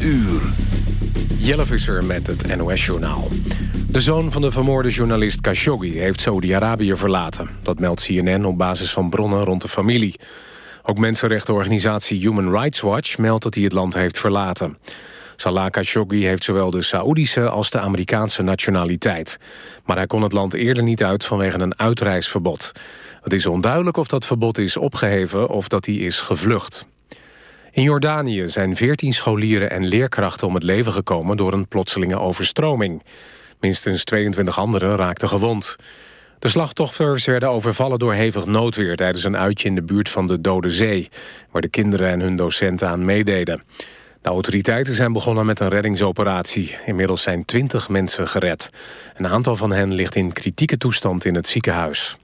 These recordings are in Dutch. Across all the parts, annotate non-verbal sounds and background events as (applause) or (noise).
uur. Jelle Visser met het NOS-journaal. De zoon van de vermoorde journalist Khashoggi heeft Saudi-Arabië verlaten. Dat meldt CNN op basis van bronnen rond de familie. Ook mensenrechtenorganisatie Human Rights Watch meldt dat hij het land heeft verlaten. Salah Khashoggi heeft zowel de Saoedische als de Amerikaanse nationaliteit. Maar hij kon het land eerder niet uit vanwege een uitreisverbod. Het is onduidelijk of dat verbod is opgeheven of dat hij is gevlucht. In Jordanië zijn 14 scholieren en leerkrachten om het leven gekomen... door een plotselinge overstroming. Minstens 22 anderen raakten gewond. De slachtoffers werden overvallen door hevig noodweer... tijdens een uitje in de buurt van de Dode Zee... waar de kinderen en hun docenten aan meededen. De autoriteiten zijn begonnen met een reddingsoperatie. Inmiddels zijn 20 mensen gered. Een aantal van hen ligt in kritieke toestand in het ziekenhuis.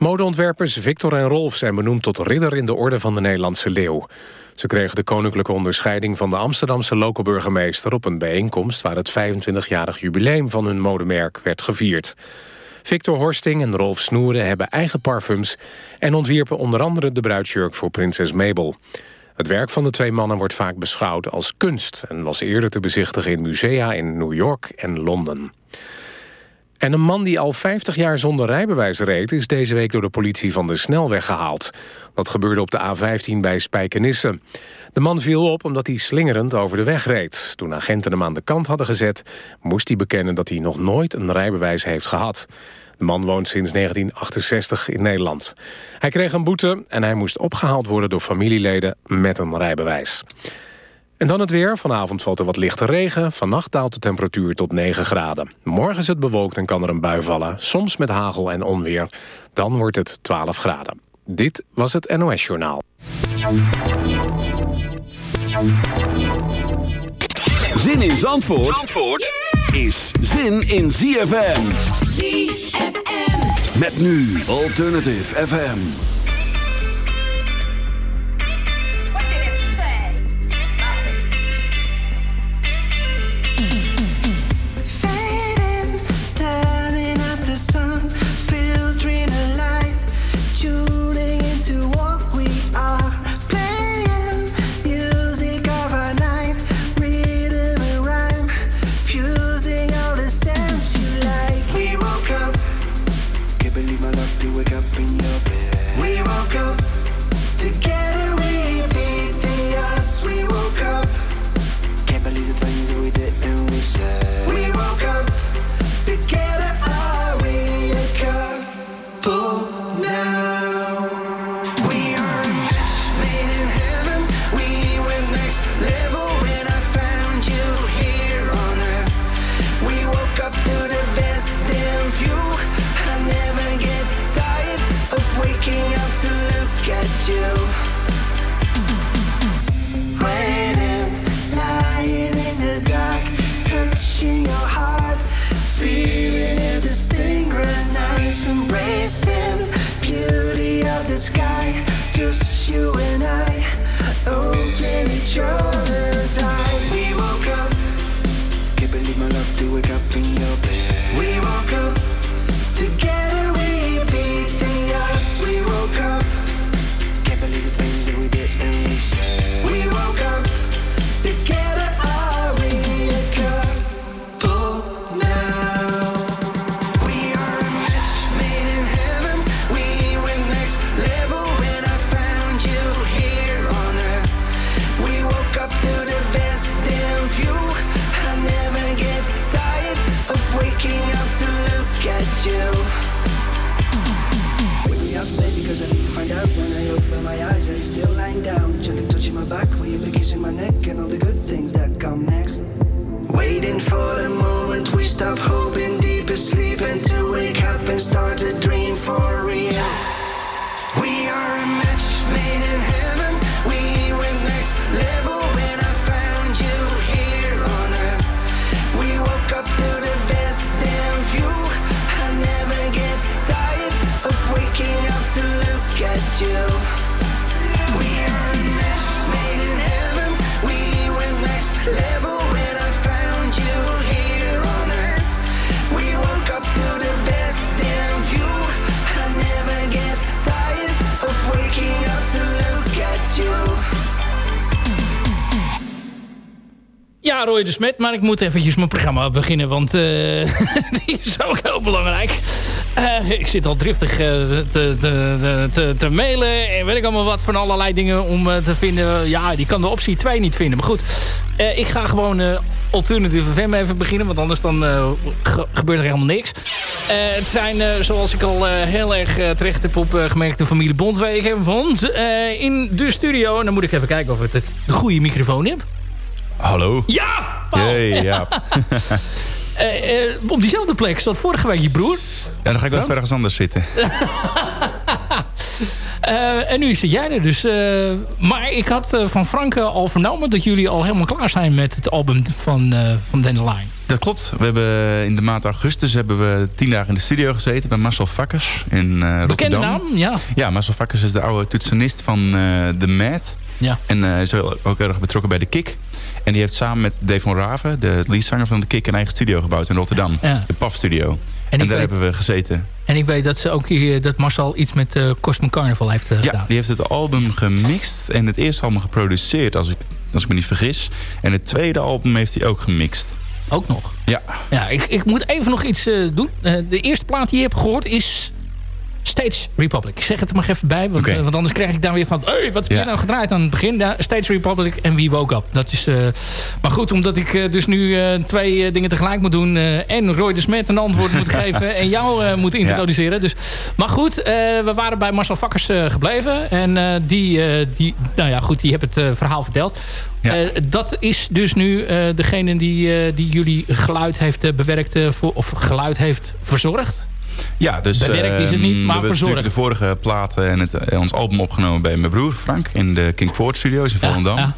Modeontwerpers Victor en Rolf zijn benoemd tot ridder in de orde van de Nederlandse leeuw. Ze kregen de koninklijke onderscheiding van de Amsterdamse lokalburgemeester op een bijeenkomst waar het 25-jarig jubileum van hun modemerk werd gevierd. Victor Horsting en Rolf Snoeren hebben eigen parfums en ontwierpen onder andere de bruidsjurk voor prinses Mabel. Het werk van de twee mannen wordt vaak beschouwd als kunst... en was eerder te bezichtigen in musea in New York en Londen. En een man die al 50 jaar zonder rijbewijs reed... is deze week door de politie van de snelweg gehaald. Dat gebeurde op de A15 bij Spijkenisse. De man viel op omdat hij slingerend over de weg reed. Toen agenten hem aan de kant hadden gezet... moest hij bekennen dat hij nog nooit een rijbewijs heeft gehad. De man woont sinds 1968 in Nederland. Hij kreeg een boete en hij moest opgehaald worden door familieleden met een rijbewijs. En dan het weer. Vanavond valt er wat lichte regen. Vannacht daalt de temperatuur tot 9 graden. Morgen is het bewolkt en kan er een bui vallen. Soms met hagel en onweer. Dan wordt het 12 graden. Dit was het NOS Journaal. Zin in Zandvoort, Zandvoort is zin in ZFM. ZFM. Met nu Alternative FM. Roy de Smet, maar ik moet eventjes mijn programma beginnen, want uh, (laughs) die is ook heel belangrijk. Uh, ik zit al driftig uh, te, te, te, te, mailen en weet ik allemaal wat van allerlei dingen om te vinden. Ja, die kan de optie 2 niet vinden. Maar goed, ik ga gewoon Alternative FM even beginnen, want anders dan gebeurt er helemaal niks. het zijn, zoals ik al heel erg terecht heb opgemerkt, de familie Bondwegen. Want in de studio, en dan moet ik even kijken of ik het de goede microfoon heb. Hallo. Ja! Hey, ja. uh, (laughs) uh, op diezelfde plek zat vorige week je broer. Ja, dan ga ik wel ergens anders zitten. uh, (laughs) en nu zit jij er dus. maar ik had van Frank al vernomen dat jullie al helemaal klaar zijn met het album van, van Dandelion. Dat klopt. We hebben in de maand augustus hebben we tien dagen in de studio gezeten bij Marcel Vakkers in Rotterdam. Bekende naam, ja. Ja, Marcel Vakkers is de oude toetsenist van The Mad. Ja. En hij is ook erg betrokken bij de Kik. En die heeft samen met Dave van Raven, de leadzanger van de Kik... een eigen studio gebouwd in Rotterdam. De PAF Studio. En, daar hebben we gezeten. En ik weet dat, ze ook hier, dat Marcel iets met uh, Cosmic Carnival heeft uh, ja, gedaan. die heeft het album gemixt en het eerste album geproduceerd, als ik, als ik me niet vergis. En het tweede album heeft hij ook gemixt. Ook nog? Ja. ja ik, ik moet even nog iets uh, doen. de eerste plaat die je hebt gehoord is States Republic. Ik zeg het er maar even bij, want, want anders krijg ik dan weer van... Hey, wat heb je nou gedraaid aan het begin? Ja, States Republic en We Woke Up. Dat is, uh, maar goed, omdat ik uh, dus nu uh, twee dingen tegelijk moet doen... en Roy de Smet een antwoord moet (laughs) geven... en jou moet introduceren. Ja. Dus, maar goed, we waren bij Marcel Vakkers gebleven. En die, die, nou ja, goed, die heeft het verhaal verteld. Dat is dus nu degene die, die jullie geluid heeft bewerkt... voor, of geluid heeft verzorgd. Ja, dus Bewerkt is het niet, ehm, maar verzorgd. de vorige platen en het, eh, ons album opgenomen bij mijn broer Frank in de King Ford Studios in Volendam.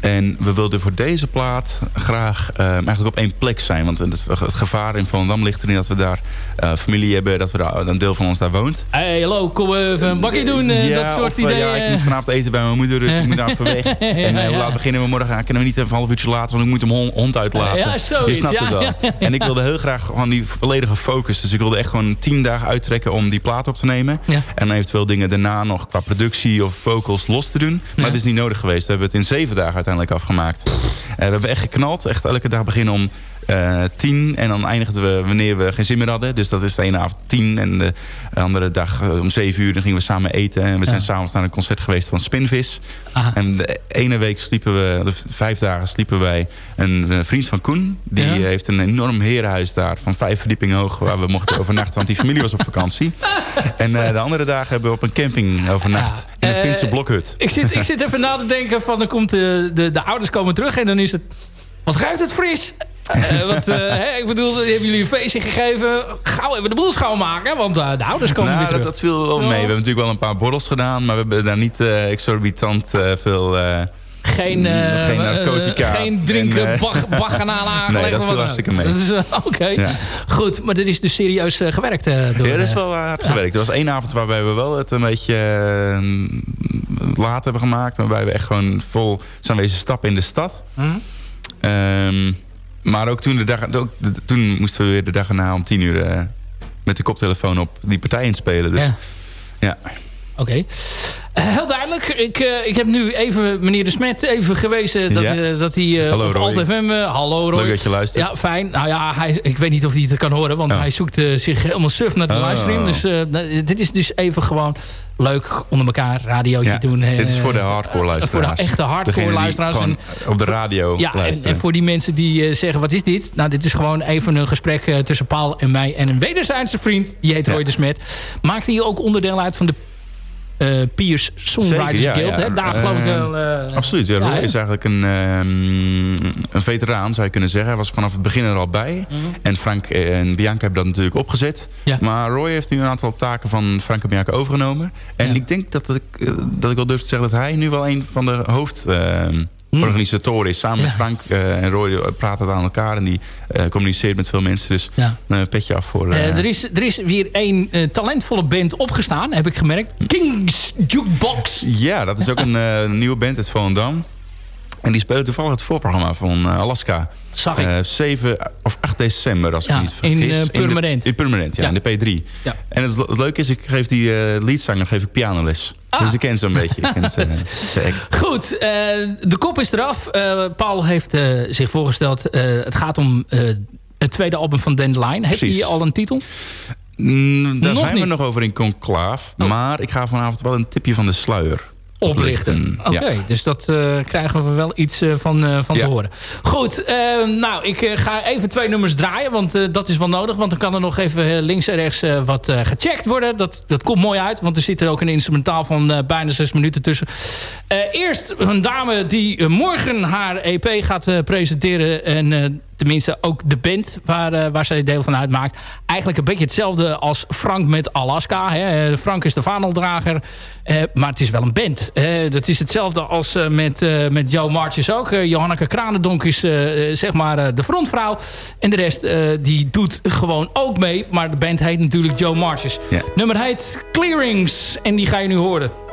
En we wilden voor deze plaat graag uh, eigenlijk op één plek zijn. Want het, het, gevaar in Volendam ligt erin dat we daar uh, familie hebben. Dat we daar, een deel van ons daar woont. hey, hallo, kom even een bakje doen. Uh, ja, dat soort of, ideeën. Ja, ik moet vanavond eten bij mijn moeder, dus ik moet daar weg. (laughs) En hoe laat beginnen we morgen? Kunnen we niet even een half uurtje later, want ik moet hem hond uitlaten. Ja, zoiets. Je snapt het wel. (laughs) En ik wilde heel graag gewoon die volledige focus. Dus ik wilde echt gewoon tien dagen uittrekken om die plaat op te nemen. En eventueel dingen daarna nog qua productie of vocals los te doen. Maar het is niet nodig geweest. We hebben het in zeven dagen afgemaakt. Uh, we hebben echt geknald. Echt elke dag beginnen om uh, tien. En dan eindigden we wanneer we geen zin meer hadden. Dus dat is de ene avond tien. En de andere dag uh, om zeven uur dan gingen we samen eten. En we zijn ja. s'avonds naar een concert geweest van Spinvis. Aha. En de ene week sliepen we, de vijf dagen sliepen wij. Een, vriend van Koen. Die ja. heeft een enorm herenhuis daar van vijf verdiepingen hoog. Waar we mochten overnachten. Want die familie was op vakantie. (laughs) En uh, de andere dagen hebben we op een camping overnacht. In een Finse blokhut. Ik zit, ik zit even na te denken van dan komt de, de, de ouders komen terug. En dan is het... Wat ruikt het fris? Uh, wat, uh, hè, ik bedoel, hebben jullie een feestje gegeven? Gauw even de boel schoonmaken, want uh, de ouders komen nou, weer terug. Dat, dat viel wel mee. We hebben natuurlijk wel een paar borrels gedaan, maar we hebben daar niet exorbitant veel... geen, uh, geen narcotica. Geen drinken, (laughs) aangelegd. Nee, dat viel hartstikke mee. Oké, okay. ja. goed. Maar dit is dus serieus gewerkt door... Ja, dat is wel hard gewerkt. Er was één avond waarbij we wel het een beetje laat hebben gemaakt. Waarbij we echt gewoon vol zijn wezen stappen in de stad. -hmm. Um, maar ook toen, de dag, ook, de, toen moesten we weer de dag erna om tien uur uh, met de koptelefoon op die partij inspelen. Dus, ja. ja. Oké. Okay. Uh, heel duidelijk. Ik, uh, ik heb nu even meneer De Smet even gewezen dat, ja. uh, dat hij hallo, op Alt FM... hallo Roy. Leuk dat je luistert. Ja, fijn. Nou ja, hij, ik weet niet of hij het kan horen, want oh. hij zoekt zich helemaal suf naar de oh. livestream. Dus dit is dus even gewoon leuk onder elkaar radiootje ja, doen. Dit is voor de hardcore luisteraars. Voor de echte hardcore luisteraars. En, op de radio ja, en, en, voor die mensen die uh, zeggen, wat is dit? Nou, dit is gewoon even een gesprek tussen Paul en mij en een wederzijdse vriend. Die heet ja. Roy de Smet. Maakt hier ook onderdeel uit van de uh, Piers Songwriters Zeker, ja, Guild. Ja. Hè? Daar geloof ik wel... Uh, absoluut. Ja, Roy is eigenlijk een, um, een veteraan, zou je kunnen zeggen. Hij was vanaf het begin er al bij. -hmm. En Frank en Bianca hebben dat natuurlijk opgezet. Maar Roy heeft nu een aantal taken van Frank en Bianca overgenomen. En ik denk dat ik, dat ik wel durf te zeggen dat hij nu wel een van de hoofd... Mm. organisatoren is. Samen ja. met Frank uh, en Roy praten het aan elkaar. En die uh, communiceert met veel mensen. Dus ja. uh, petje af voor... er, is, er is weer een talentvolle band opgestaan, heb ik gemerkt. Kings Jukebox. Ja, dat is ook een nieuwe band uit Volendam. En die spelen toevallig het voorprogramma van Alaska. Zag ik. 7 of 8 december, als ik ja, niet vergis. In Permanent. In, Permanent, ja, in de P3. Ja. En het, het, leuke is, ik geef die leadzanger geef ik pianoles. Ah. Dus ik ken ze een beetje. Ik ken ze, (laughs) Goed, de kop is eraf. Paul heeft zich voorgesteld. het gaat om het tweede album van Dandelion. Heb je al een titel? Mm, daar zijn we nog over in conclaaf. Oh. Maar ik ga vanavond wel een tipje van de sluier oplichten. Oké, dus dat uh, krijgen we wel iets uh, van, uh, van te horen. Goed, nou, ik ga even twee nummers draaien, want dat is wel nodig. Want dan kan er nog even links en rechts wat gecheckt worden. Dat, dat komt mooi uit, want er zit er ook een instrumentaal van bijna zes minuten tussen. eerst een dame die morgen haar EP gaat presenteren en tenminste ook de band waar, uh, waar zij deel van uitmaakt. Eigenlijk een beetje hetzelfde als Frank met Alaska. Hè. Frank is de vaandeldrager, uh, maar het is wel een band. Uh, dat is hetzelfde als met, met Joe Marches ook. Johanneke Kranendonk is zeg maar de frontvrouw. En de rest die doet gewoon ook mee. Maar de band heet natuurlijk Joe Marches. Nummer heet Clearings en die ga je nu horen.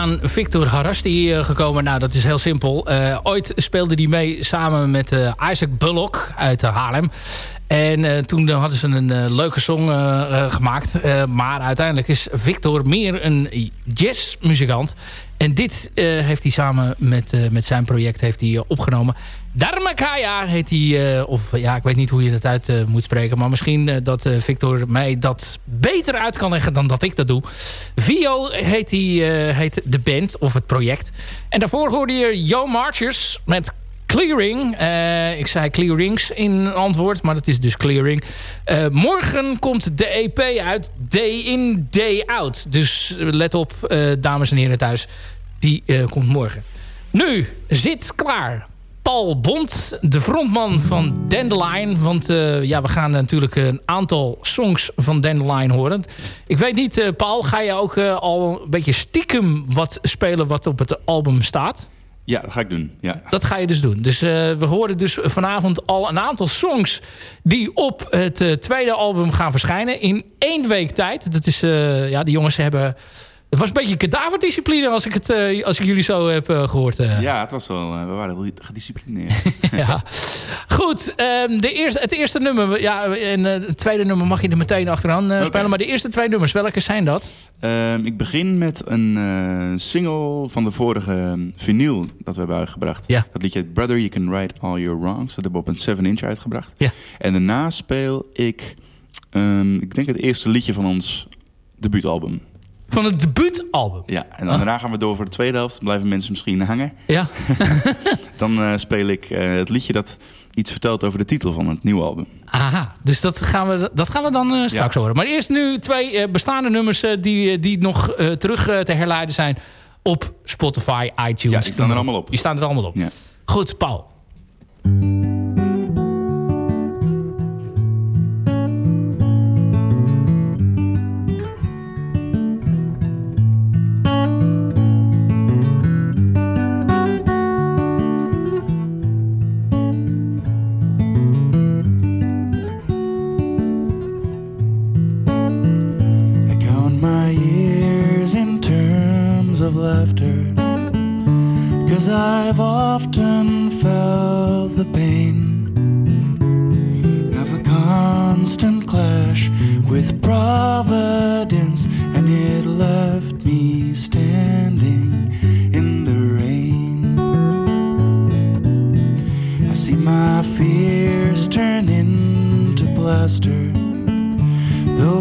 Aan Victor Harasti gekomen? Nou, dat is heel simpel. ooit speelde hij mee samen met Isaac Bullock uit Haarlem. En toen hadden ze een leuke song gemaakt. maar uiteindelijk is Victor meer een jazzmuzikant. En dit heeft hij samen met, met zijn project heeft hij, opgenomen. Dharmakaya heet hij. of ja, ik weet niet hoe je dat uit moet spreken. Maar misschien dat Victor mij dat beter uit kan leggen dan dat ik dat doe. Vio heet, die, heet de band of het project. En daarvoor hoorde je Yo Marchers met Clearing. Uh, ik zei Clearings in antwoord, maar dat is dus Clearing. Uh, morgen komt de EP uit. Day in, day out. Dus let op, dames en heren thuis. Die komt morgen. Nu, zit klaar. Paul Bond, de frontman van Dandelion. Want ja, we gaan natuurlijk een aantal songs van Dandelion horen. Ik weet niet, Paul, ga je ook al een beetje stiekem wat spelen wat op het album staat? Ja, dat ga ik doen. Ja. Dat ga je dus doen. Dus uh, we horen dus vanavond al een aantal songs... die op het uh, tweede album gaan verschijnen. In één week tijd. Dat is, uh, ja, die jongens hebben het was een beetje kadaverdiscipline als ik, het, uh, als ik jullie zo heb uh, gehoord. Uh. Ja, het was wel. we waren gedisciplineerd. (laughs) ja. Goed, um, de eerste, het eerste nummer. Ja, en het tweede nummer mag je er meteen achteraan okay. spelen. Maar de eerste twee nummers, welke zijn dat? Um, ik begin met een single van de vorige vinyl dat we hebben uitgebracht. Ja. Dat liedje Brother, You Can Right All Your Wrongs. Dat hebben we op een 7-inch uitgebracht. Ja. En daarna speel ik, um, ik denk het eerste liedje van ons debuutalbum. Van het debuutalbum? Ja, en dan daarna gaan we door voor de tweede helft. Dan blijven mensen misschien hangen. Ja. (laughs) dan uh, speel ik uh, het liedje dat iets vertelt over de titel van het nieuwe album. Aha, dus dat gaan we, dat gaan we dan uh, straks ja. horen. Maar eerst nu twee bestaande nummers die, die nog terug te herleiden zijn op Spotify, iTunes. Ja, die staan er allemaal op. Die staan er allemaal op. Ja. Goed, Paul.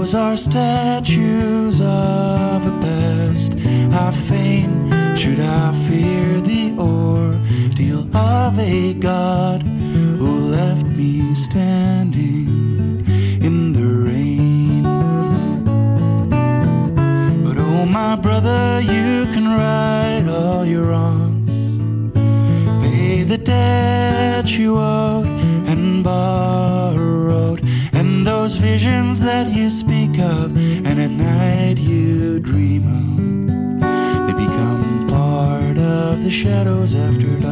Those are statues of a best. I feign. Should I fear the ordeal of a God who left me standing in the rain? But oh, my brother, you can right all your wrongs, pay the debt you owed visions that you speak of, and at night you dream of They become part of the shadows after dark.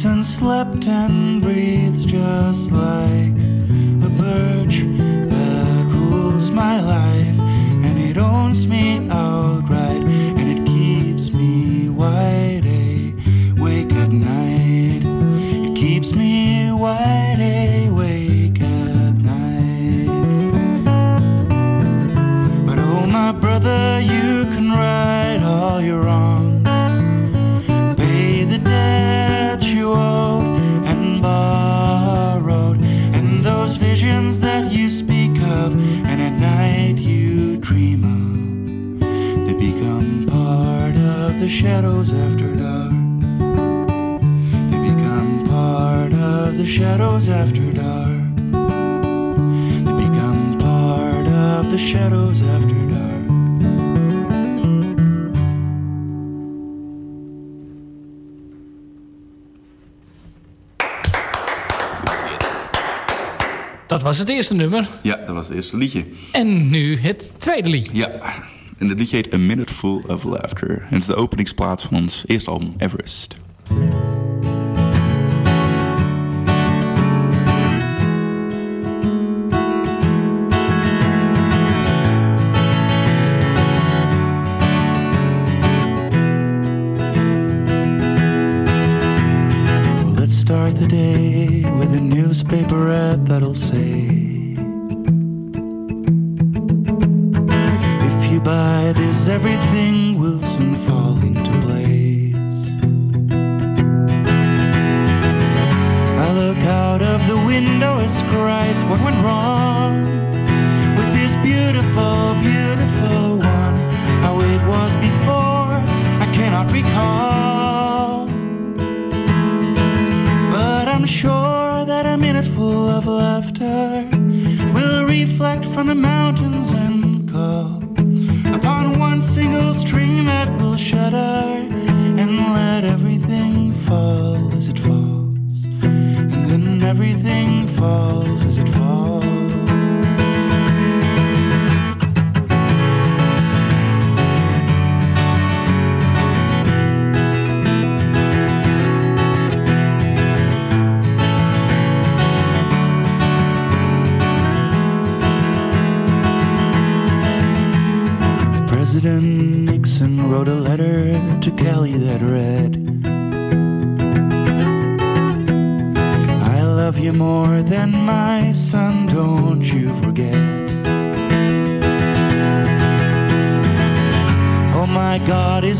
It's unslept and breathes just like that you speak of and at night you dream of. They become part of the shadows after dark. They become part of the shadows after dark. They become part of the shadows after dark. Was het eerste nummer. Ja, dat was het eerste liedje. En nu het tweede liedje. Ja, en het liedje heet A Minute Full of Laughter. En het is de openingsplaats van ons eerste album Everest. That'll say If you buy this everything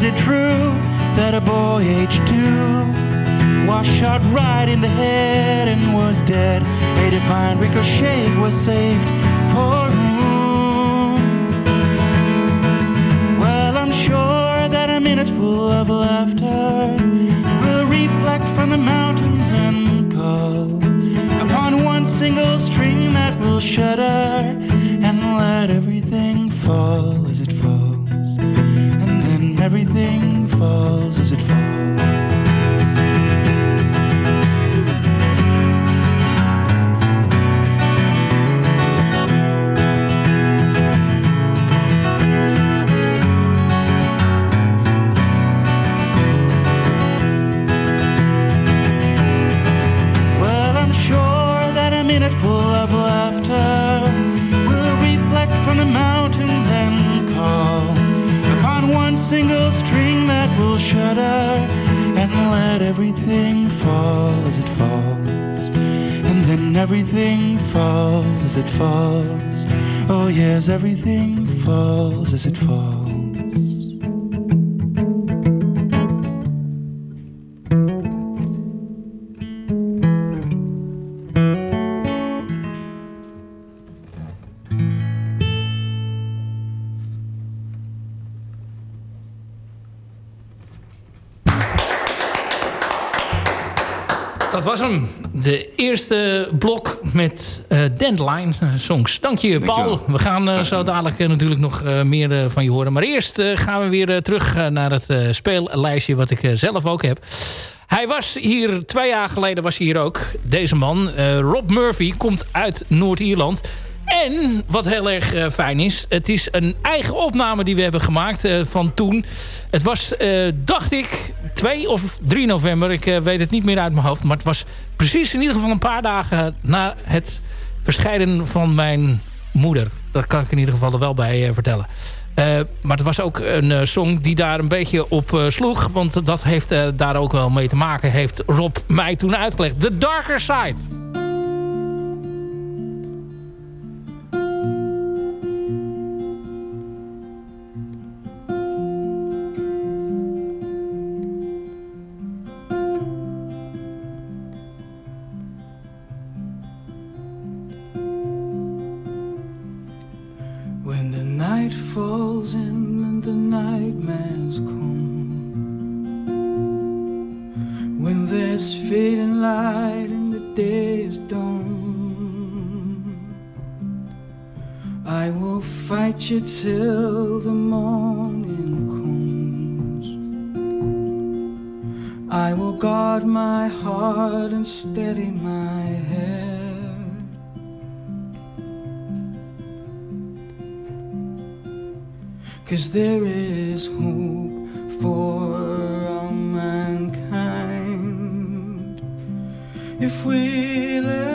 is it true that a boy aged two was shot right in the head and was dead? A divine ricochet was saved for whom? Well, I'm sure that a minute full of laughter will reflect from the mountains and call upon one single string that will shudder waiting for everything fall as it falls. And then everything falls as it falls. Oh, yes, everything falls as it falls. Was hem. De eerste blok met uh, Dandelion songs. Dank je, Paul. We gaan uh, zo dadelijk uh, natuurlijk nog meer van je horen. Maar eerst gaan we weer terug naar het speellijstje wat ik zelf ook heb. Hij was hier, twee jaar geleden was hij hier ook. Deze man, Rob Murphy, komt uit Noord-Ierland. En wat heel erg uh, fijn is, het is een eigen opname die we hebben gemaakt uh, van toen. Het was, uh, dacht ik, 2 of 3 november. Ik weet het niet meer uit mijn hoofd. Maar het was precies in ieder geval een paar dagen na het verscheiden van mijn moeder. Dat kan ik in ieder geval er wel bij vertellen. maar het was ook een song die daar een beetje op sloeg. Want dat heeft daar ook wel mee te maken. Heeft Rob mij toen uitgelegd. The Darker Side. heart and steady my hair. Cause there is hope for all mankind if we let.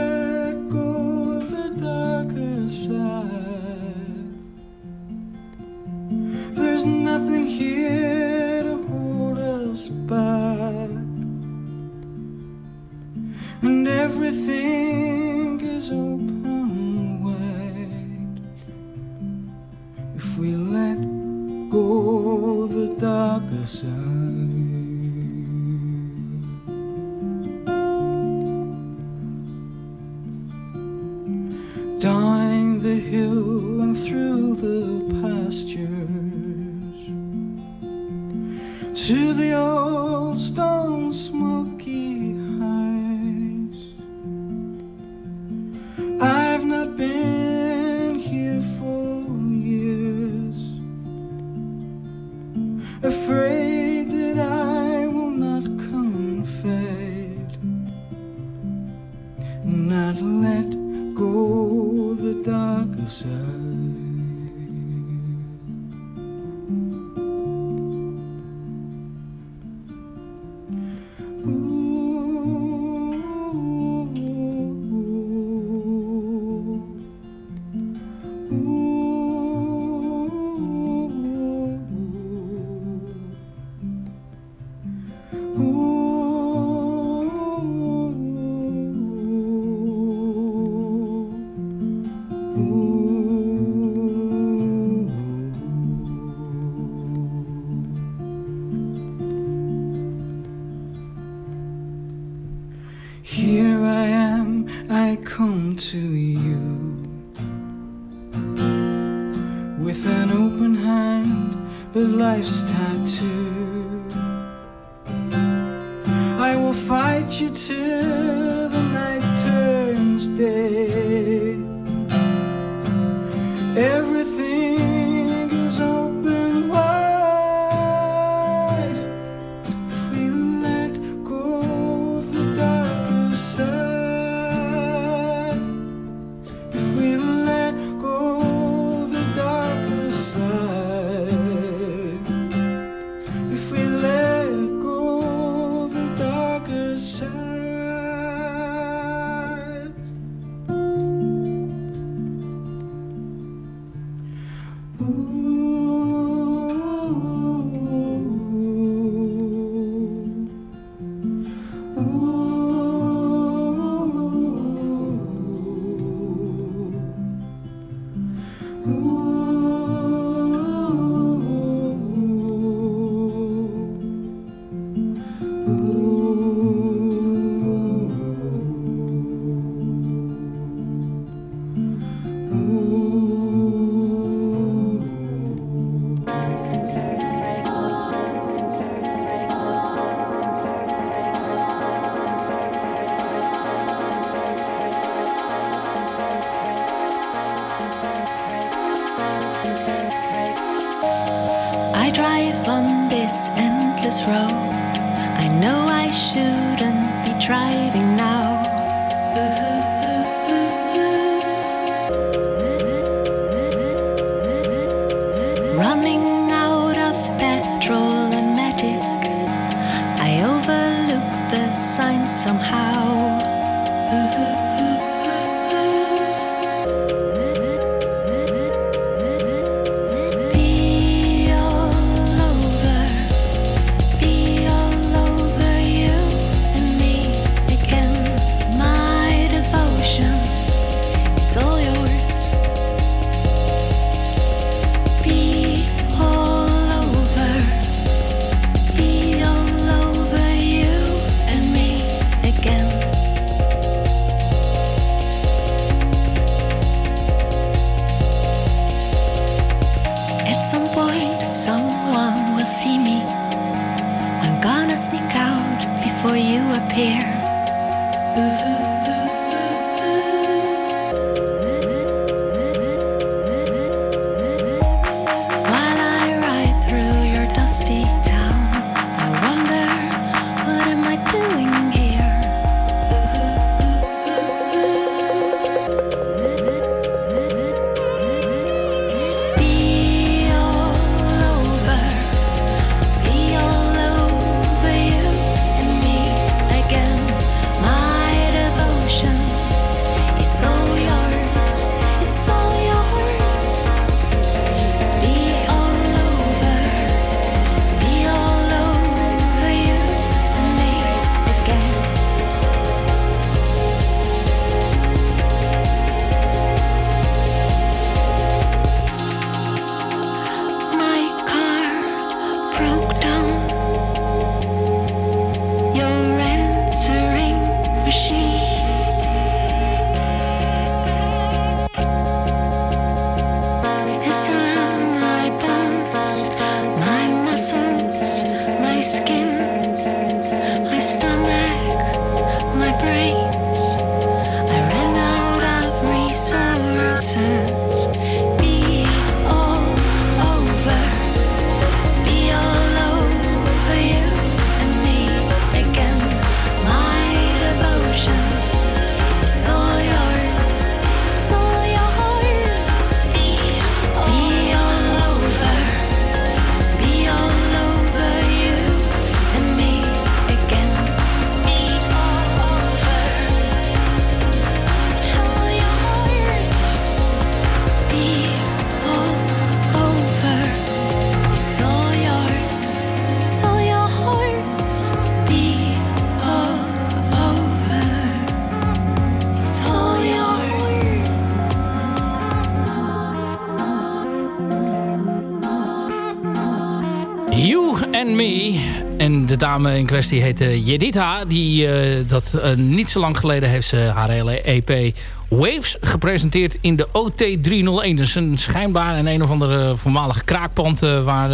I come to you with an open hand, but life's tattoo. I will fight you till the night turns day. Dame in kwestie heet uh, Jedita. Die, uh, dat, uh, niet zo lang geleden heeft ze haar hele EP Waves gepresenteerd in de OT301. Dus een schijnbaar en een of andere voormalige kraakpand... waar,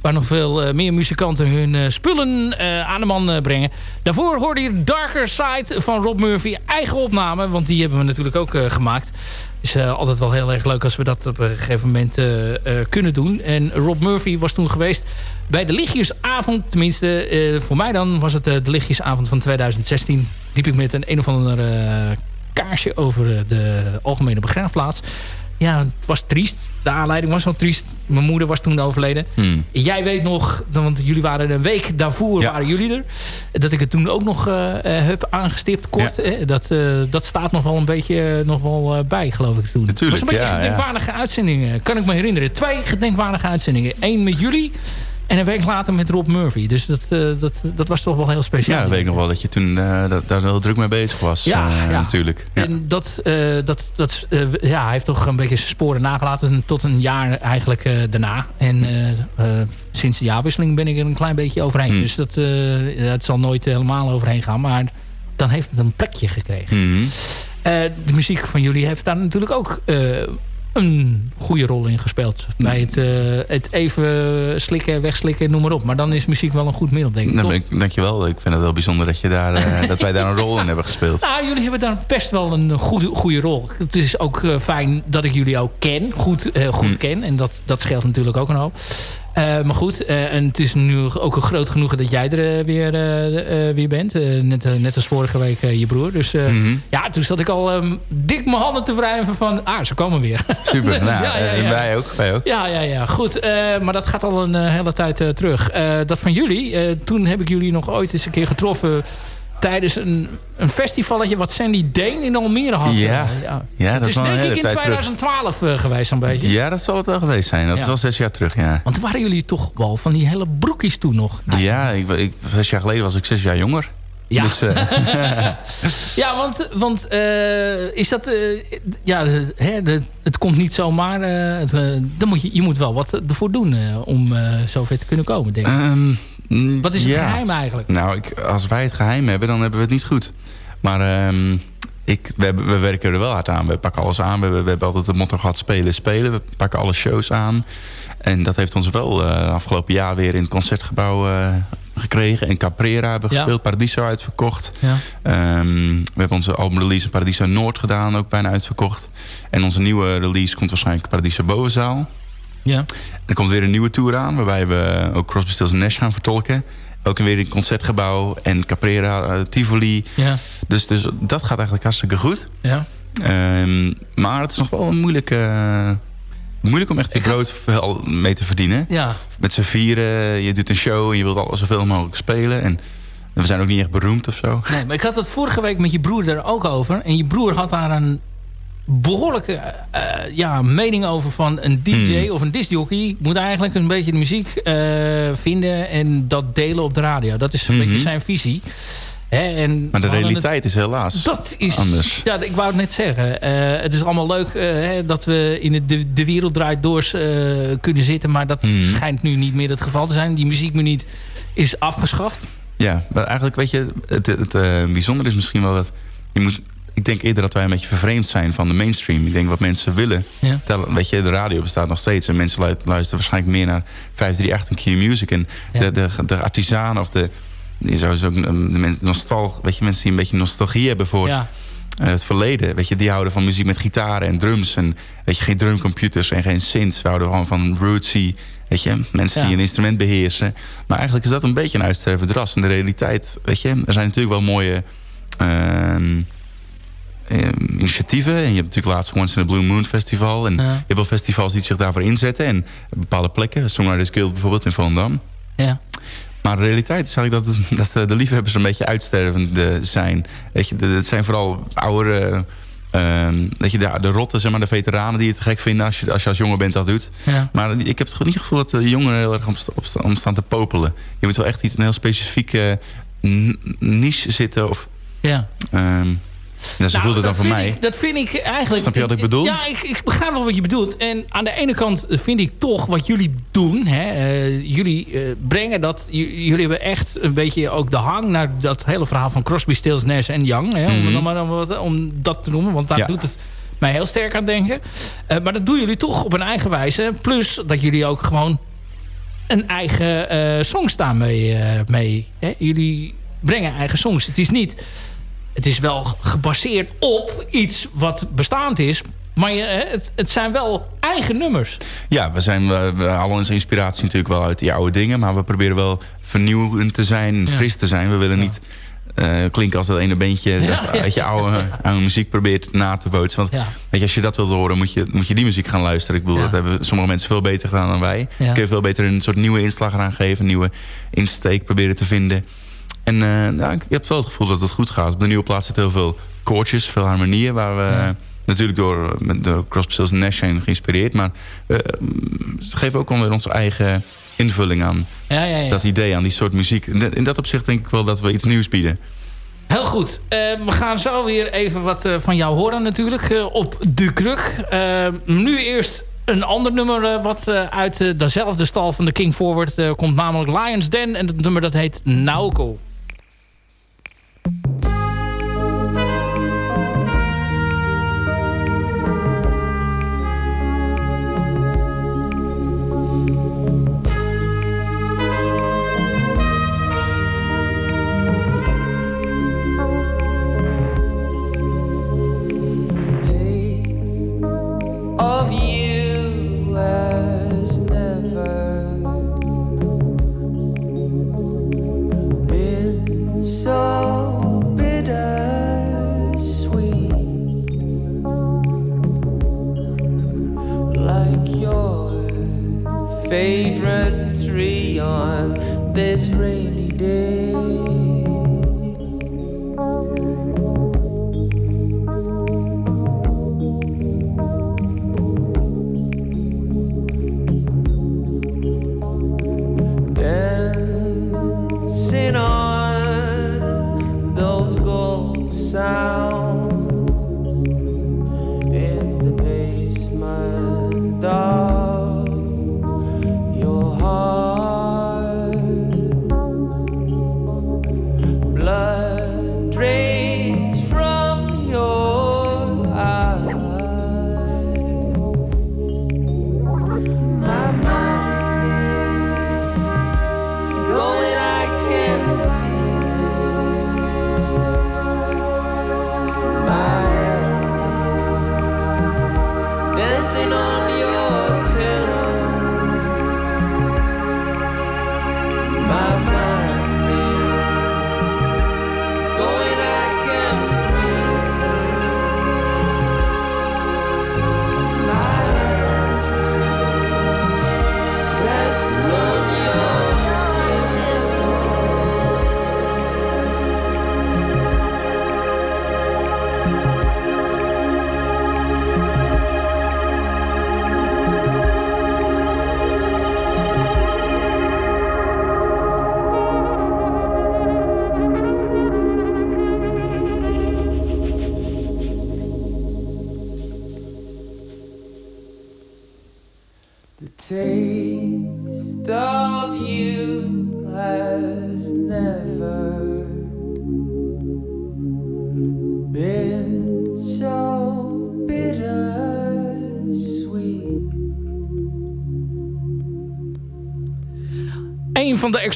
waar nog veel meer muzikanten hun spullen aan de man brengen. Daarvoor hoorde je Darker Side van Rob Murphy. Eigen opname, want die hebben we natuurlijk ook gemaakt is altijd wel heel erg leuk als we dat op een gegeven moment kunnen doen. En Rob Murphy was toen geweest bij de lichtjesavond, tenminste uh, voor mij dan was het de lichtjesavond van 2016. Liep ik met een een of ander kaarsje over de algemene begraafplaats. Ja, het was triest. De aanleiding was wel triest. Mijn moeder was toen overleden. Hmm. Jij weet nog, want jullie waren een week daarvoor waren jullie er. Dat ik het toen ook nog uh, heb aangestipt, kort. Dat, uh, dat staat nog wel een beetje nog wel bij, geloof ik toen. Natuurlijk, het was een beetje ja, gedenkwaardige uitzendingen. Kan ik me herinneren. Twee gedenkwaardige uitzendingen. Eén met jullie en een week later met Rob Murphy. Dus dat, uh, dat, dat was toch wel heel speciaal. Ja, dat weet ik nog wel dat je toen uh, dat, daar heel druk mee bezig was. Ja, uh, ja. natuurlijk. Ja. En dat, dat, dat ja, hij heeft toch een beetje zijn sporen nagelaten tot een jaar eigenlijk daarna. En sinds de jaarwisseling ben ik er een klein beetje overheen. Hmm. Dus dat, het zal nooit helemaal overheen gaan. Maar dan heeft het een plekje gekregen. Hmm. de muziek van jullie heeft daar natuurlijk ook een goede rol in gespeeld. Bij het, uh, het even slikken, wegslikken, noem maar op. Maar dan is muziek wel een goed middel, denk ik. Nou, ik dankjewel. Ik vind het wel bijzonder dat, je daar, uh, (laughs) dat wij daar een rol in hebben gespeeld. Nou, jullie hebben daar best wel een goede, goede rol. Het is ook uh, fijn dat ik jullie ook ken. Goed, goed hm. ken. En dat, dat scheelt natuurlijk ook een hoop. Uh, maar goed, uh, en het is nu ook een groot genoegen dat jij er uh, weer, weer bent. net, net als vorige week je broer. Dus mm -hmm. ja, toen zat ik al um, dik mijn handen te wrijven van... Ah, ze komen weer. (laughs) Super, nou, ja, ja, ja. wij ook. Wij ook. Ja, ja, ja. Goed, maar dat gaat al een hele tijd terug. dat van jullie, toen heb ik jullie nog ooit eens een keer getroffen tijdens een, een festivalletje wat Sandy Deen in Almere had. Ja, ja. ja dat het is denk ik in 2012 uh, geweest een beetje. Ja, dat zal het wel geweest zijn. Dat ja. is wel zes jaar terug, ja. Want waren jullie toch wel van die hele broekjes toen nog? Ja, ik, ik, zes jaar geleden was ik zes jaar jonger. Ja, dus, uh... (laughs) (laughs) ja want, want uh, is dat... Uh, ja, hè, de, het komt niet zomaar... Het, dan moet je, je moet wel wat ervoor doen om zover te kunnen komen, denk ik. Um, Mm, Wat is het geheim eigenlijk? Nou, ik, als wij het geheim hebben, dan hebben we het niet goed. Maar um, ik, we, we, werken er wel hard aan. We pakken alles aan. We, we, hebben altijd het motto gehad spelen, spelen. We pakken alle shows aan. En dat heeft ons wel uh, afgelopen jaar weer in het Concertgebouw uh, gekregen. En Caprera hebben gespeeld. Ja. Paradiso uitverkocht. Ja. Um, we hebben onze album release Paradiso Noord gedaan. Ook bijna uitverkocht. En onze nieuwe release komt waarschijnlijk Paradiso Bovenzaal. Ja. Er komt weer een nieuwe tour aan, waarbij we ook Crosby, Stills Nash gaan vertolken. Ook weer in Concertgebouw en Caprera, uh, Tivoli. Ja. Dus, dus dat gaat eigenlijk hartstikke goed. Ja. Um, maar het is nog wel een moeilijke... Uh, moeilijk om echt je brood had... mee te verdienen. Ja. Met z'n vieren, je doet een show en je wilt alles zoveel mogelijk spelen. En we zijn ook niet echt beroemd of zo. Nee, maar ik had het vorige week met je broer er ook over. En je broer had daar een behoorlijke uh, ja, mening over van een DJ hmm. of een discjockey. Moet eigenlijk een beetje de muziek uh, vinden en dat delen op de radio. Dat is een hmm. beetje zijn visie. en maar de realiteit is helaas dat is, anders. Ja, ik wou het net zeggen. Uh, het is allemaal leuk uh, dat we in de, de wereld draait doors kunnen zitten. Maar dat mm. schijnt nu niet meer het geval te zijn. Die muziekminuut is afgeschaft. Ja, maar eigenlijk weet je, het, het, het bijzondere is misschien wel dat... Je moet, ik denk eerder dat wij een beetje vervreemd zijn van de mainstream. Ik denk wat mensen willen. Ja. Weet je, de radio bestaat nog steeds. En mensen luisteren waarschijnlijk meer naar 538 en Q-Music. En de, de, de of de... Ook de nostal, weet je, mensen die een beetje nostalgie hebben voor ja. Eh, het verleden. Weet je, die houden van muziek met gitaren en drums. En weet je, geen drumcomputers en geen synths. We houden gewoon van rootsy. Weet je, mensen die een instrument beheersen. Maar eigenlijk is dat een beetje een uitstervend ras. En de realiteit, weet je, er zijn natuurlijk wel mooie... Uh, Ehm, initiatieven. En je hebt natuurlijk laatst Once in a Blue Moon Festival. En je hebt wel festivals die zich daarvoor inzetten. En bepaalde plekken, Songwriters Guild bijvoorbeeld in Volendam. Ja. Maar de realiteit is eigenlijk dat, het, (laughs) dat eh, de liefhebbers een beetje uitstervend eh, zijn. Weet je, het zijn vooral oudere... Uh, weet je, de, de rotten, zeg maar, de veteranen die het gek vinden als je als, je als jongen bent dat doet. Ja. Maar ik heb het niet het gevoel dat de jongeren heel erg om, om, staan te popelen. Je moet wel echt iets, een heel specifieke niche zitten. Of, ja. Um, ja, ze nou, dan voor mij. Ik, dat vind ik eigenlijk... Snap je wat ik bedoel? Ja, ik, ik, begrijp wel wat je bedoelt. En aan de ene kant vind ik toch wat jullie doen. Hè, uh, jullie uh, brengen dat... Jullie hebben echt een beetje ook de hang naar dat hele verhaal van Crosby, Stills, Nash en Young. Hè, om, mm -hmm. om, om, dat te noemen. Want daar ja. doet het mij heel sterk aan denken. Uh, maar dat doen jullie toch op een eigen wijze. Plus dat jullie ook gewoon een eigen song staan mee. mee hè? Jullie brengen eigen songs. Het is niet het is wel gebaseerd op iets wat bestaand is. Maar je, het, het, zijn wel eigen nummers. Ja, we, zijn, we, we halen onze inspiratie natuurlijk wel uit die oude dingen. Maar we proberen wel vernieuwend te zijn, fris te zijn. We willen niet uh, klinken als dat ene beentje ja, uit je oude, (laughs) oude, muziek probeert na te bootsen. Want weet je, als je dat wilt horen, moet je, moet je die muziek gaan luisteren. Ik bedoel, dat hebben sommige mensen veel beter gedaan dan wij. Kun je veel beter een soort nieuwe inslag eraan geven. Een nieuwe insteek proberen te vinden. En uh, nou, ik heb wel het gevoel dat het goed gaat. Op de nieuwe plaats zitten heel veel koortjes, veel harmonieën... waar we natuurlijk door de Crosby, en Nash zijn geïnspireerd... maar uh, geven ook alweer onze eigen invulling aan. Ja, ja, ja. Dat idee, aan die soort muziek. In dat opzicht denk ik wel dat we iets nieuws bieden. Heel goed. Uh, we gaan zo weer even wat uh, van jou horen natuurlijk. Uh, op de kruk. nu eerst een ander nummer wat uit dezelfde stal van de King Forward komt. Namelijk Lions Den. En het nummer dat heet Nauko. Thank you.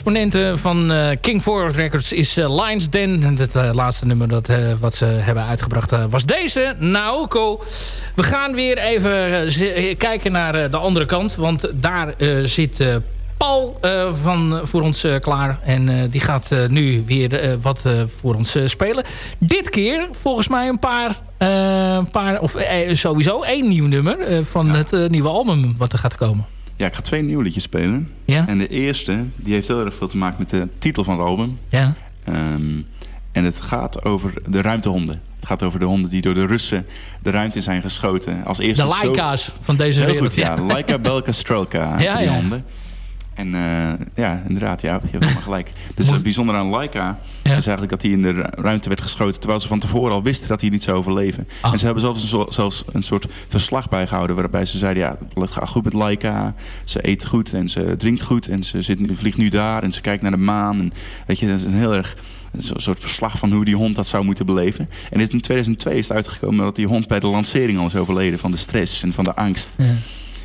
Een van exponenten van King Forward Records is Lions Den. En het laatste nummer dat, wat ze hebben uitgebracht was deze, Naoko. We gaan weer even kijken naar de andere kant. Want daar zit Paul van, voor ons klaar. En die gaat nu weer wat voor ons spelen. Dit keer volgens mij een paar, paar of sowieso één nieuw nummer van het nieuwe album wat er gaat komen. Ja, ik ga twee nieuwe liedjes spelen. Ja? En de eerste, die heeft heel erg veel te maken met de titel van het album. Ja. Ehm, en het gaat over de ruimtehonden. Het gaat over de honden die door de Russen de ruimte zijn geschoten. Als eerste de Laika's van deze heel wereld. Goed, ja. Laika, Belka, Strelka. (laughs) ja, die honden. En uh, ja, inderdaad, ja, je hebt helemaal gelijk. Dus het bijzonder aan Laika is eigenlijk dat hij in de ruimte werd geschoten... terwijl ze van tevoren al wisten dat hij niet zou overleven. Ah. En ze hebben zelfs een, zelfs een soort verslag bijgehouden... waarbij ze zeiden, ja, het gaat goed met Laika. Ze eet goed en ze drinkt goed en ze zit, vliegt nu daar... en ze kijkt naar de maan. En, weet je, dat is een heel erg een soort verslag van hoe die hond dat zou moeten beleven. En in 2002 is het uitgekomen dat die hond bij de lancering al is overleden... van de stress en van de angst. Ja.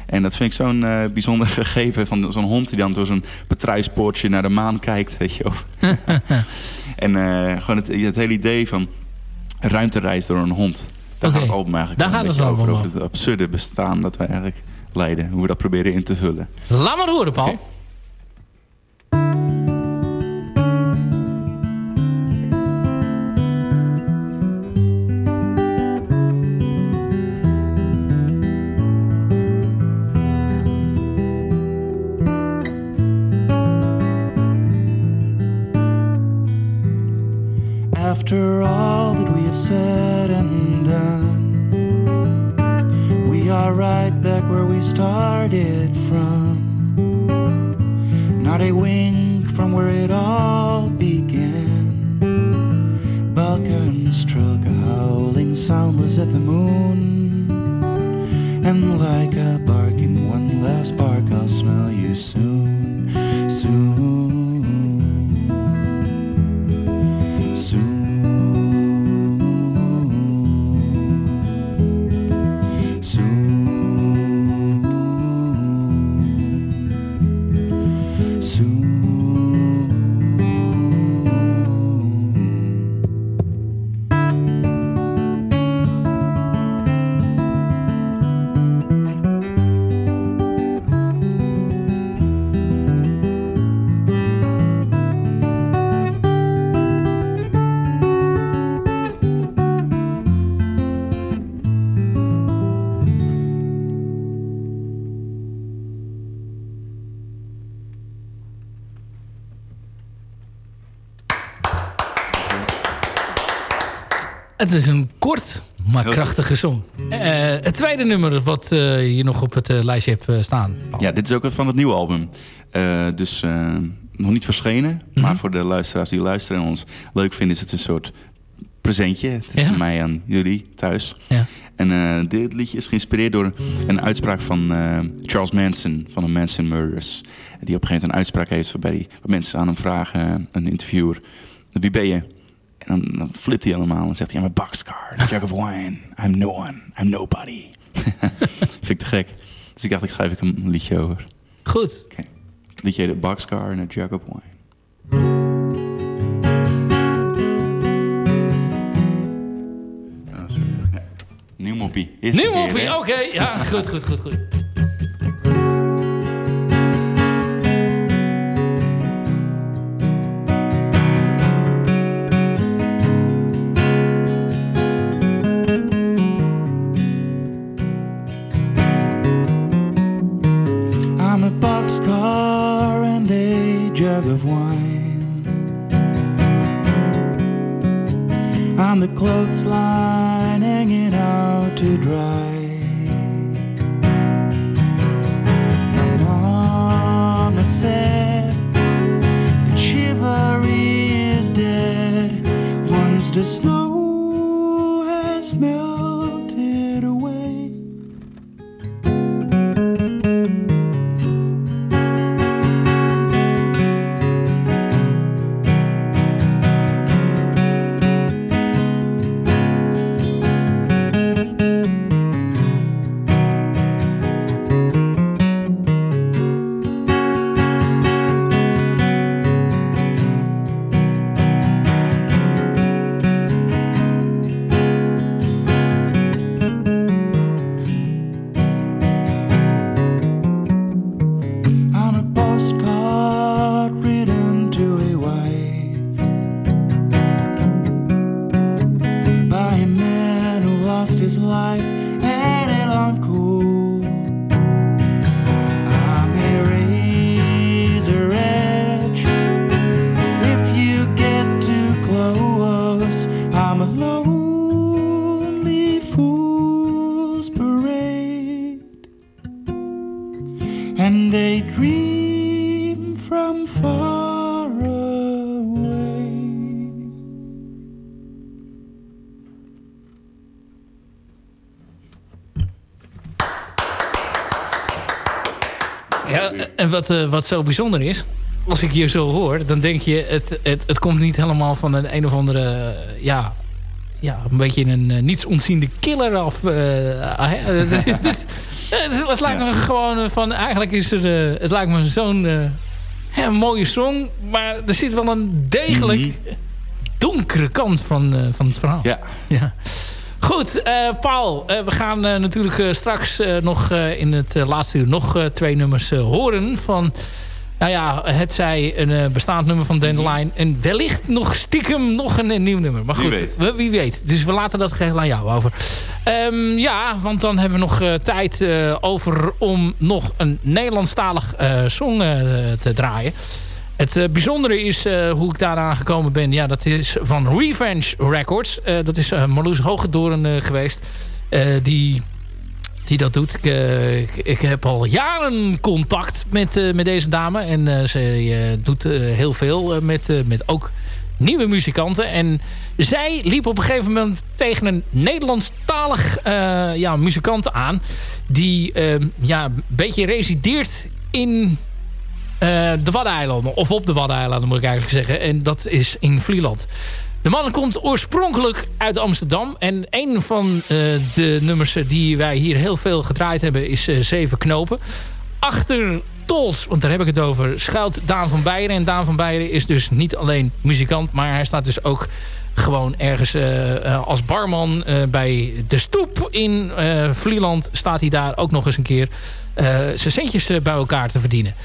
En dat vind ik zo'n uh, bijzonder (laughs) gegeven van zo'n hond die dan door zo'n patruispoortje naar de maan kijkt. Weet je (laughs) en uh, gewoon het, het, hele idee van ruimtereis door een hond. Daar gaat het album eigenlijk Daar gaat het over. Over het absurde bestaan dat wij eigenlijk leiden. Hoe we dat proberen in te vullen. Laat maar horen, Paul. After all that we have said and done, we are right back where we started from. Not a wink from where it all began. Balkan struck a howling soundless at the moon. And like a bark in one last bark, I'll smell you soon. Het is een kort, maar krachtige song. Uh, het tweede nummer wat uh, je nog op het uh, lijstje hebt staan. Ja, dit is ook van het nieuwe album. dus nog niet verschenen. Mm -hmm. Maar voor de luisteraars die luisteren en ons leuk vinden... is het een soort presentje. Het is van mij aan jullie thuis. Ja. En dit liedje is geïnspireerd door een uitspraak van Charles Manson... van de Manson Murders. Die op een gegeven moment een uitspraak heeft... waarbij mensen aan hem vragen, een interviewer... Wie ben je? En dan, dan flipt hij helemaal en zegt hij... I'm a boxcar, a jug of wine. I'm no one, I'm nobody. (laughs) Vind ik te gek. Dus ik dacht, ik schrijf ik een liedje over. Goed. Okay. Het liedje heet Boxcar and a Jug of Wine. Oh, Nieuw moppie. Nieuw moppie, oké. Okay. Ja, goed, goed, goed, goed. Of wine on the clothesline hanging out to dry. My mama said that chivalry is dead once the snow en wat, wat zo bijzonder is... als ik je zo hoor, dan denk je... het, het, het komt niet helemaal van een een of andere... ja, ja, een beetje een uh, niets ontziende killer af. het lijkt me gewoon van... Eigenlijk is er... het lijkt me zo'n mooie song. Maar er zit wel een degelijk mhm. donkere kant van, van het verhaal. Ja. ja. Goed, uh, Paul. Uh, we gaan uh, natuurlijk straks nog in het laatste uur nog twee nummers horen van... Nou ja, het zij een bestaand nummer van Dandelion. En wellicht nog stiekem nog een, een nieuw nummer. Maar goed, wie weet. We, wie weet. Dus we laten dat geheel aan jou over. Um, ja, want dan hebben we nog tijd over om nog een Nederlandstalig song te draaien. Het uh, bijzondere is uh, hoe ik daaraan gekomen ben. Ja, dat is van Revenge Records. Uh, dat is Marloes Hogedoren geweest. die, die dat doet. Ik, ik, heb al jaren contact met, met deze dame. En ze doet heel veel met, met ook nieuwe muzikanten. En zij liep op een gegeven moment tegen een Nederlandstalig ja, muzikant aan. Die ja, een beetje resideert in de Waddeneilanden. Of op de Waddeneilanden moet ik eigenlijk zeggen. En dat is in Vlieland. De man komt oorspronkelijk uit Amsterdam. En een van uh, de nummers die wij hier heel veel gedraaid hebben is uh, Zeven Knopen. Achter Tols, want daar heb ik het over, schuilt Daan van Beieren. En Daan van Beieren is dus niet alleen muzikant, maar hij staat dus ook gewoon ergens als barman bij de stoep in Vlieland. Staat hij daar ook nog eens een keer zijn centjes bij elkaar te verdienen.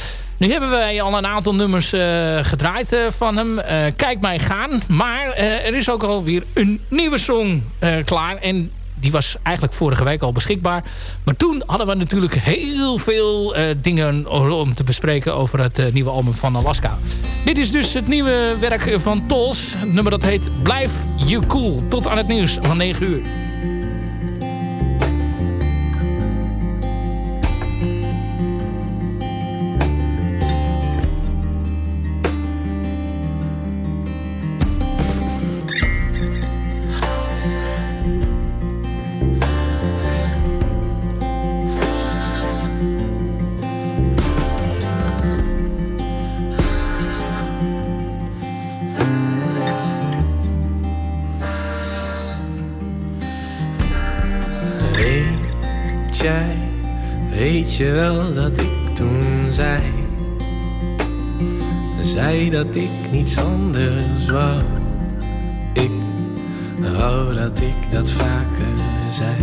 Nu hebben wij al een aantal nummers uh, gedraaid uh, van hem. Uh, Kijk mij gaan. Maar er is ook alweer een nieuwe song klaar. En die was eigenlijk vorige week al beschikbaar. Maar toen hadden we natuurlijk heel veel dingen om te bespreken... over het nieuwe album van Alaska. Dit is dus het nieuwe werk van Tols. Het nummer dat heet Blijf je cool. Tot aan het nieuws van 9 uur. Weet je wel dat ik toen zei, zei dat ik niets anders wou. Ik wou dat ik dat vaker zei.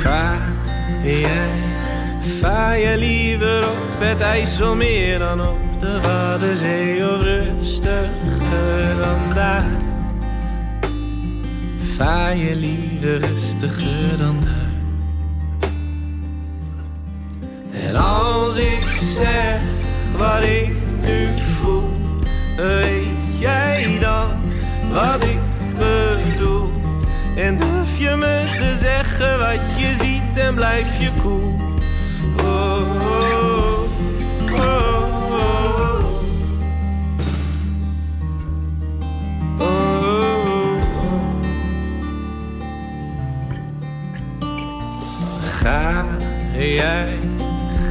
Ga jij, vaar je liever op het IJsselmeer dan op de Waddenzee of rustiger dan daar? Vaar je liever rustiger dan daar. En als ik zeg wat ik nu voel, weet jij dan wat ik bedoel? En durf je me te zeggen wat je ziet en blijf je koel? Cool? Oh, oh, oh. Ga jij,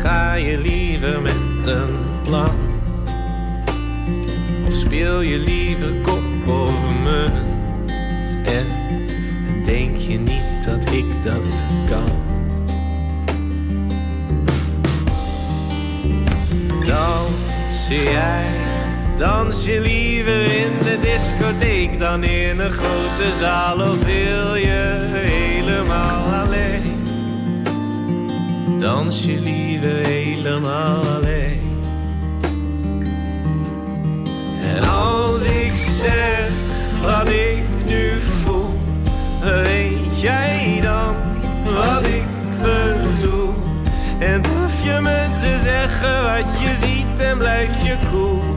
ga je liever met een plan? Of speel je liever kop of munt? En denk je niet dat ik dat kan? Dans jij, dans je liever in de discotheek dan in een grote zaal? Of wil je helemaal alleen? Dans je liever helemaal alleen. En als ik zeg wat ik nu voel, weet jij dan wat ik bedoel? En durf je me te zeggen wat je ziet en blijf je cool?